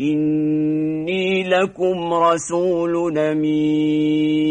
إني لكم رسول أمين.